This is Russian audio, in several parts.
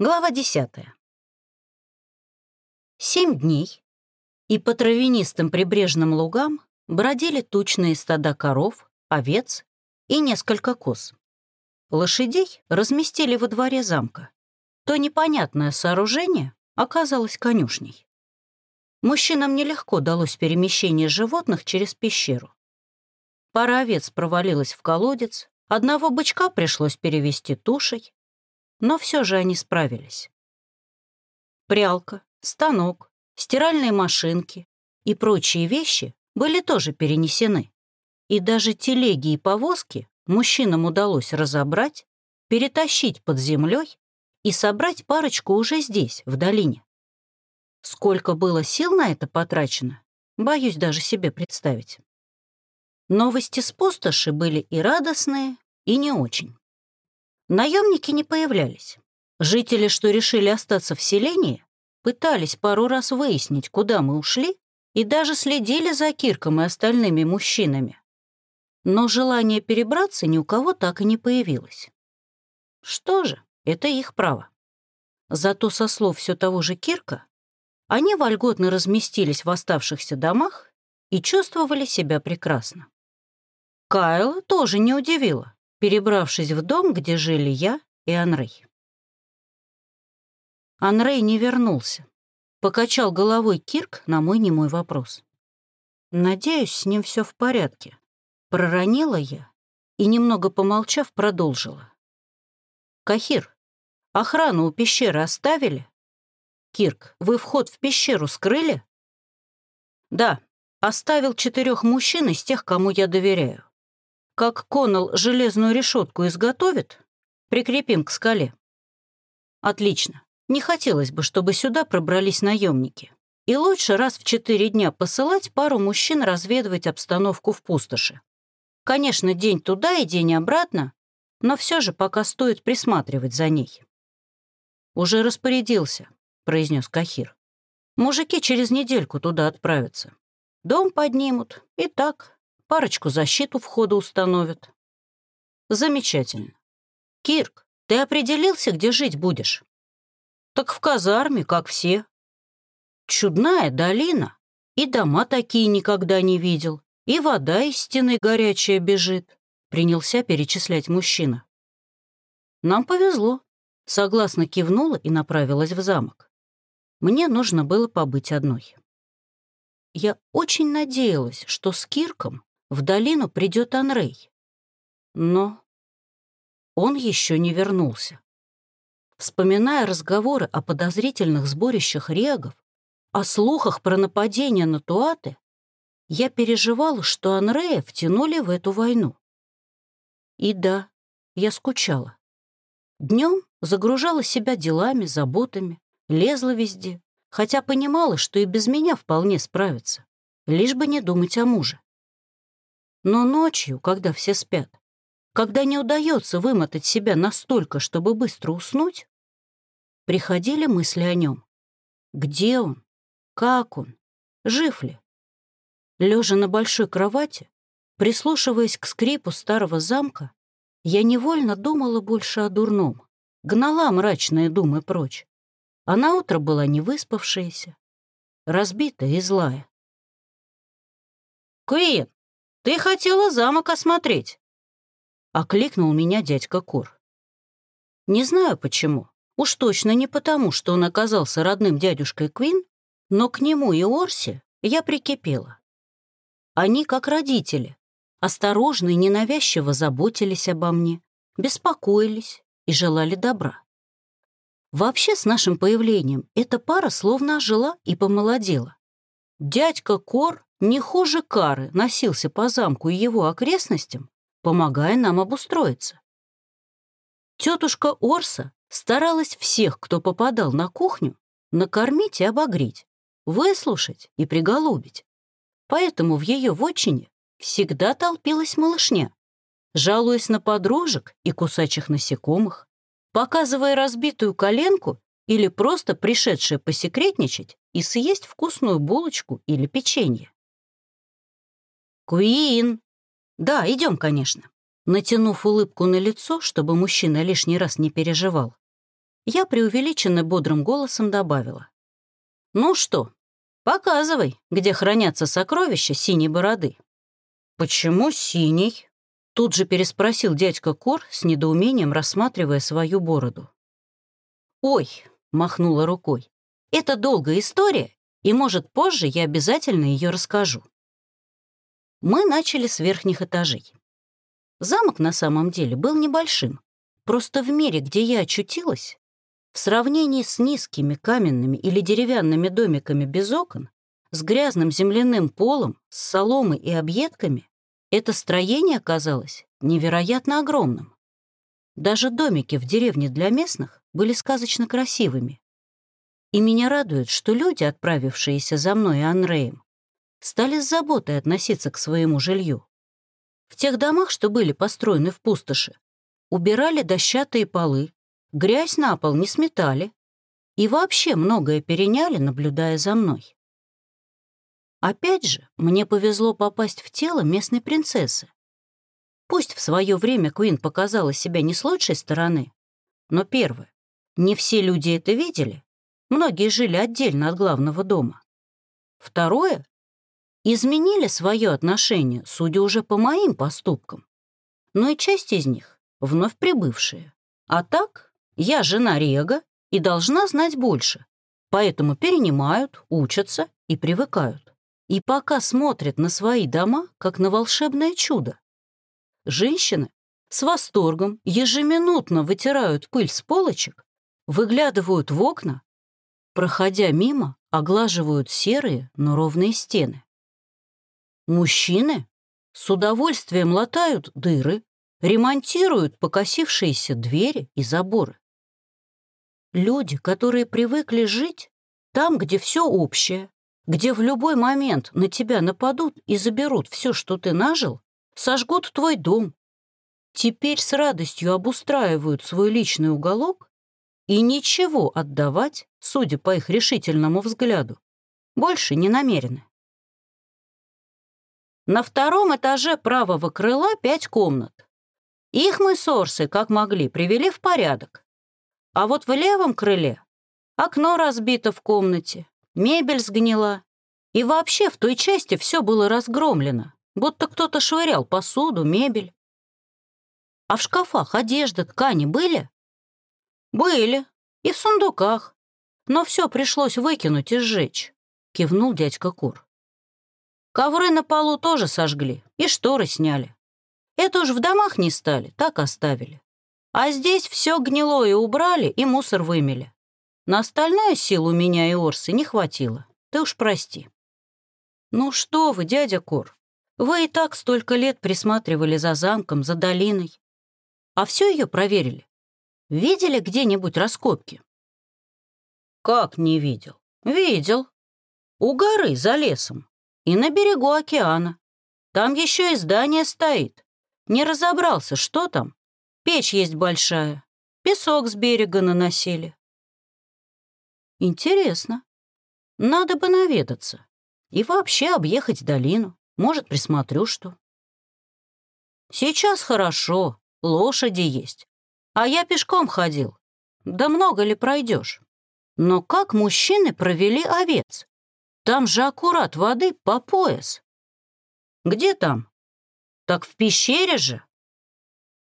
Глава десятая. Семь дней, и по травянистым прибрежным лугам бродили тучные стада коров, овец и несколько коз. Лошадей разместили во дворе замка. То непонятное сооружение оказалось конюшней. Мужчинам нелегко далось перемещение животных через пещеру. Пара овец провалилась в колодец, одного бычка пришлось перевести тушей, но все же они справились. Прялка, станок, стиральные машинки и прочие вещи были тоже перенесены. И даже телеги и повозки мужчинам удалось разобрать, перетащить под землей и собрать парочку уже здесь, в долине. Сколько было сил на это потрачено, боюсь даже себе представить. Новости с пустоши были и радостные, и не очень. Наемники не появлялись. Жители, что решили остаться в селении, пытались пару раз выяснить, куда мы ушли, и даже следили за Кирком и остальными мужчинами. Но желание перебраться ни у кого так и не появилось. Что же, это их право. Зато со слов все того же Кирка, они вольготно разместились в оставшихся домах и чувствовали себя прекрасно. Кайла тоже не удивила перебравшись в дом, где жили я и Анрей. Анрей не вернулся. Покачал головой Кирк на мой немой вопрос. «Надеюсь, с ним все в порядке», — проронила я и, немного помолчав, продолжила. «Кахир, охрану у пещеры оставили?» «Кирк, вы вход в пещеру скрыли?» «Да, оставил четырех мужчин из тех, кому я доверяю. Как Коннелл железную решетку изготовит, прикрепим к скале. Отлично. Не хотелось бы, чтобы сюда пробрались наемники. И лучше раз в четыре дня посылать пару мужчин разведывать обстановку в пустоши. Конечно, день туда и день обратно, но все же пока стоит присматривать за ней. «Уже распорядился», — произнес Кахир. «Мужики через недельку туда отправятся. Дом поднимут, и так, парочку защиту входа установят. Замечательно. Кирк, ты определился, где жить будешь? Так в казарме, как все. Чудная долина. И дома такие никогда не видел. И вода из стены горячая бежит. Принялся перечислять мужчина. Нам повезло. Согласно кивнула и направилась в замок. Мне нужно было побыть одной. Я очень надеялась, что с Кирком в долину придет Анрей. Но он еще не вернулся. Вспоминая разговоры о подозрительных сборищах регов, о слухах про нападение на Туаты, я переживала, что Анрея втянули в эту войну. И да, я скучала. Днем загружала себя делами, заботами, лезла везде, хотя понимала, что и без меня вполне справится, лишь бы не думать о муже. Но ночью, когда все спят, когда не удается вымотать себя настолько, чтобы быстро уснуть, приходили мысли о нем. Где он? Как он? Жив ли? Лежа на большой кровати, прислушиваясь к скрипу старого замка, я невольно думала больше о дурном, гнала мрачные думы прочь. А на утро была невыспавшаяся, разбитая и злая. «Куин, «Ты хотела замок осмотреть!» — окликнул меня дядька Кур. Не знаю почему. Уж точно не потому, что он оказался родным дядюшкой Квин, но к нему и Орси я прикипела. Они, как родители, осторожно и ненавязчиво заботились обо мне, беспокоились и желали добра. Вообще, с нашим появлением эта пара словно ожила и помолодела. Дядька Кор не хуже Кары носился по замку и его окрестностям, помогая нам обустроиться. Тетушка Орса старалась всех, кто попадал на кухню, накормить и обогреть, выслушать и приголубить. Поэтому в ее вотчине всегда толпилась малышня, жалуясь на подружек и кусачих насекомых, показывая разбитую коленку или просто пришедшая посекретничать и съесть вкусную булочку или печенье. «Куин!» «Да, идем, конечно». Натянув улыбку на лицо, чтобы мужчина лишний раз не переживал, Я преувеличенно бодрым голосом добавила. «Ну что, показывай, где хранятся сокровища синей бороды». «Почему синий?» Тут же переспросил дядька Кор с недоумением, рассматривая свою бороду. «Ой», — махнула рукой, — «это долгая история, и, может, позже я обязательно ее расскажу». Мы начали с верхних этажей. Замок на самом деле был небольшим. Просто в мире, где я очутилась, в сравнении с низкими каменными или деревянными домиками без окон, с грязным земляным полом, с соломой и объедками, это строение оказалось невероятно огромным. Даже домики в деревне для местных были сказочно красивыми. И меня радует, что люди, отправившиеся за мной и Анреем, стали с заботой относиться к своему жилью. В тех домах, что были построены в пустоши, убирали дощатые полы, грязь на пол не сметали и вообще многое переняли, наблюдая за мной. Опять же, мне повезло попасть в тело местной принцессы. Пусть в свое время Куин показала себя не с лучшей стороны, но первое, не все люди это видели, многие жили отдельно от главного дома. Второе, изменили свое отношение, судя уже по моим поступкам. Но и часть из них вновь прибывшие. А так, я жена Рега и должна знать больше, поэтому перенимают, учатся и привыкают. И пока смотрят на свои дома, как на волшебное чудо. Женщины с восторгом ежеминутно вытирают пыль с полочек, выглядывают в окна, проходя мимо, оглаживают серые, но ровные стены. Мужчины с удовольствием латают дыры, ремонтируют покосившиеся двери и заборы. Люди, которые привыкли жить там, где все общее, где в любой момент на тебя нападут и заберут все, что ты нажил, сожгут твой дом, теперь с радостью обустраивают свой личный уголок и ничего отдавать, судя по их решительному взгляду, больше не намерены. На втором этаже правого крыла пять комнат. Их мы с как могли, привели в порядок. А вот в левом крыле окно разбито в комнате, мебель сгнила. И вообще в той части все было разгромлено, будто кто-то швырял посуду, мебель. А в шкафах одежда, ткани были? Были. И в сундуках. Но все пришлось выкинуть и сжечь, кивнул дядька Кур. Ковры на полу тоже сожгли и шторы сняли. Это уж в домах не стали, так оставили. А здесь все гнилое убрали и мусор вымели. На остальное сил у меня и Орсы не хватило. Ты уж прости. Ну что вы, дядя Кор, вы и так столько лет присматривали за замком, за долиной. А все ее проверили. Видели где-нибудь раскопки? Как не видел? Видел. У горы, за лесом и на берегу океана. Там еще и здание стоит. Не разобрался, что там. Печь есть большая. Песок с берега наносили. Интересно. Надо бы наведаться. И вообще объехать долину. Может, присмотрю что. Сейчас хорошо, лошади есть. А я пешком ходил. Да много ли пройдешь? Но как мужчины провели овец? Там же аккурат воды по пояс. Где там? Так в пещере же.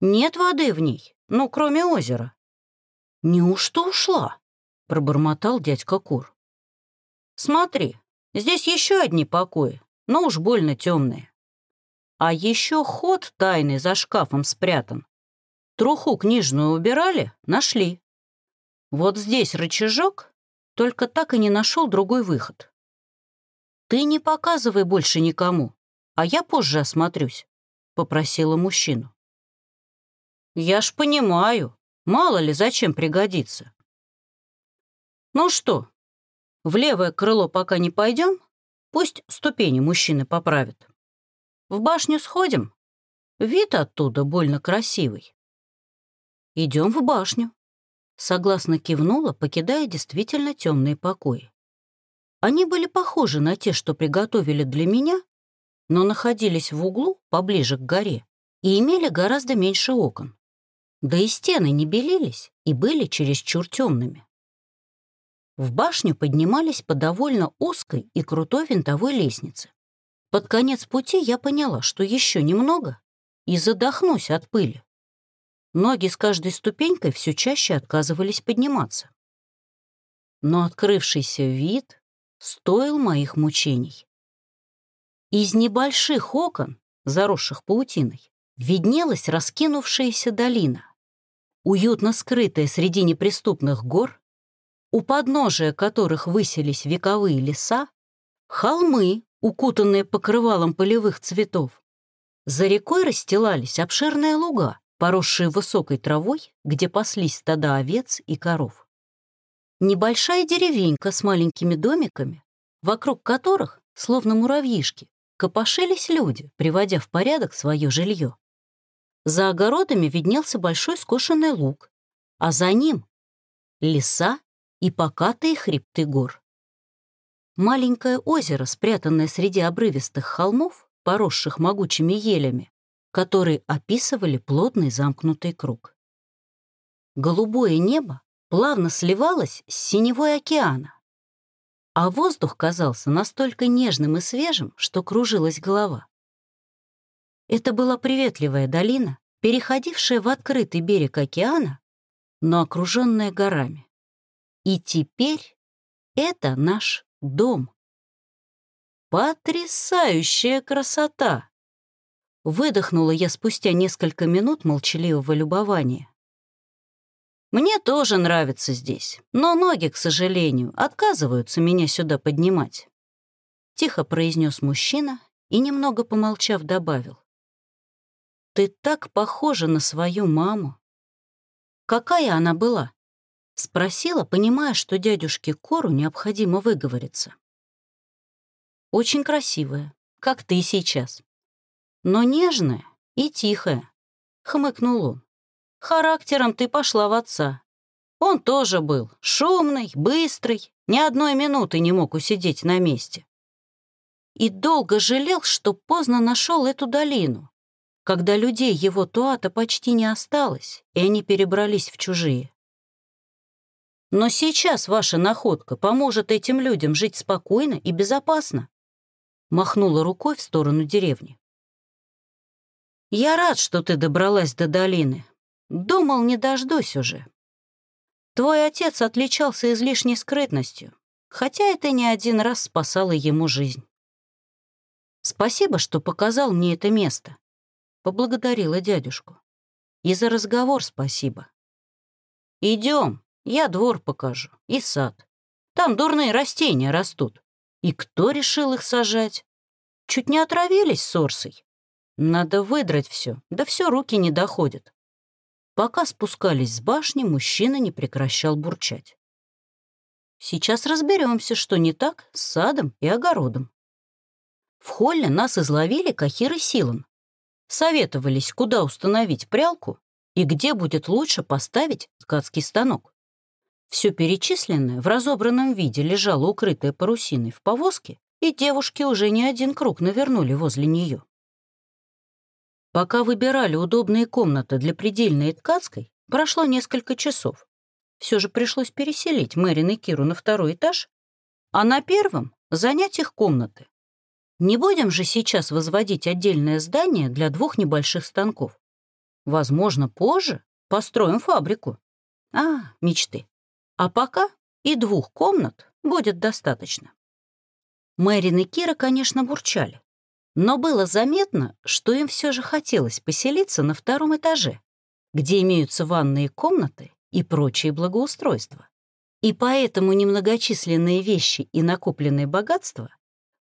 Нет воды в ней, ну, кроме озера. Неужто ушла? Пробормотал дядька Кур. Смотри, здесь еще одни покои, но уж больно темные. А еще ход тайный за шкафом спрятан. Труху книжную убирали, нашли. Вот здесь рычажок, только так и не нашел другой выход. «Ты не показывай больше никому, а я позже осмотрюсь», — попросила мужчину. «Я ж понимаю, мало ли зачем пригодится». «Ну что, в левое крыло пока не пойдем, пусть ступени мужчины поправят. В башню сходим, вид оттуда больно красивый». «Идем в башню», — согласно кивнула, покидая действительно темные покои. Они были похожи на те, что приготовили для меня, но находились в углу, поближе к горе, и имели гораздо меньше окон. Да и стены не белились и были чересчур темными. В башню поднимались по довольно узкой и крутой винтовой лестнице. Под конец пути я поняла, что еще немного и задохнусь от пыли. Ноги с каждой ступенькой все чаще отказывались подниматься. Но открывшийся вид стоил моих мучений. Из небольших окон, заросших паутиной, виднелась раскинувшаяся долина, уютно скрытая среди неприступных гор, у подножия которых высились вековые леса, холмы, укутанные покрывалом полевых цветов. За рекой расстилались обширные луга, поросшие высокой травой, где паслись стада овец и коров. Небольшая деревенька с маленькими домиками, вокруг которых, словно муравьишки, копошились люди, приводя в порядок свое жилье. За огородами виднелся большой скошенный луг, а за ним — леса и покатые хребты гор. Маленькое озеро, спрятанное среди обрывистых холмов, поросших могучими елями, которые описывали плотный замкнутый круг. Голубое небо плавно сливалось с синевой океана, а воздух казался настолько нежным и свежим, что кружилась голова. Это была приветливая долина, переходившая в открытый берег океана, но окруженная горами. И теперь это наш дом. Потрясающая красота! Выдохнула я спустя несколько минут молчаливого любования. Мне тоже нравится здесь, но ноги, к сожалению, отказываются меня сюда поднимать. Тихо произнес мужчина и, немного помолчав, добавил. Ты так похожа на свою маму. Какая она была? Спросила, понимая, что дядюшке Кору необходимо выговориться. Очень красивая, как ты сейчас но нежная и тихая», — хмыкнул он. «Характером ты пошла в отца. Он тоже был шумный, быстрый, ни одной минуты не мог усидеть на месте. И долго жалел, что поздно нашел эту долину, когда людей его туата почти не осталось, и они перебрались в чужие. Но сейчас ваша находка поможет этим людям жить спокойно и безопасно. Махнула рукой в сторону деревни. Я рад, что ты добралась до долины. Думал, не дождусь уже. Твой отец отличался излишней скрытностью, хотя это не один раз спасало ему жизнь. Спасибо, что показал мне это место. Поблагодарила дядюшку. И за разговор спасибо. Идем, я двор покажу, и сад. Там дурные растения растут. И кто решил их сажать? Чуть не отравились сорсой. Надо выдрать все, да все руки не доходят. Пока спускались с башни, мужчина не прекращал бурчать. Сейчас разберемся, что не так с садом и огородом. В холле нас изловили Кахир и Силан. Советовались, куда установить прялку и где будет лучше поставить ткацкий станок. Все перечисленное в разобранном виде лежало укрытое парусиной в повозке, и девушки уже не один круг навернули возле нее. Пока выбирали удобные комнаты для предельной ткацкой, прошло несколько часов. Все же пришлось переселить Мэрин и Киру на второй этаж, а на первом — занять их комнаты. Не будем же сейчас возводить отдельное здание для двух небольших станков. Возможно, позже построим фабрику. А, мечты. А пока и двух комнат будет достаточно. Мэрин и Кира, конечно, бурчали. Но было заметно, что им все же хотелось поселиться на втором этаже, где имеются ванные комнаты и прочие благоустройства. И поэтому немногочисленные вещи и накопленные богатства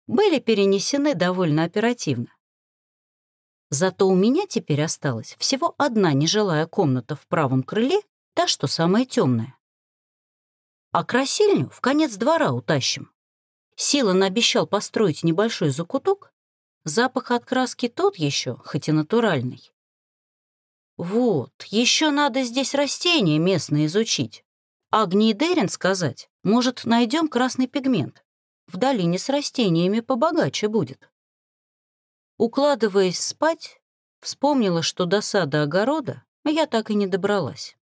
были перенесены довольно оперативно. Зато у меня теперь осталась всего одна нежилая комната в правом крыле, та, что самая темная. А красильню в конец двора утащим. Силан обещал построить небольшой закуток, Запах от краски тот еще, хоть и натуральный. Вот, еще надо здесь растения местные изучить. Агни и Дерин сказать, может, найдем красный пигмент. В долине с растениями побогаче будет. Укладываясь спать, вспомнила, что до сада огорода я так и не добралась.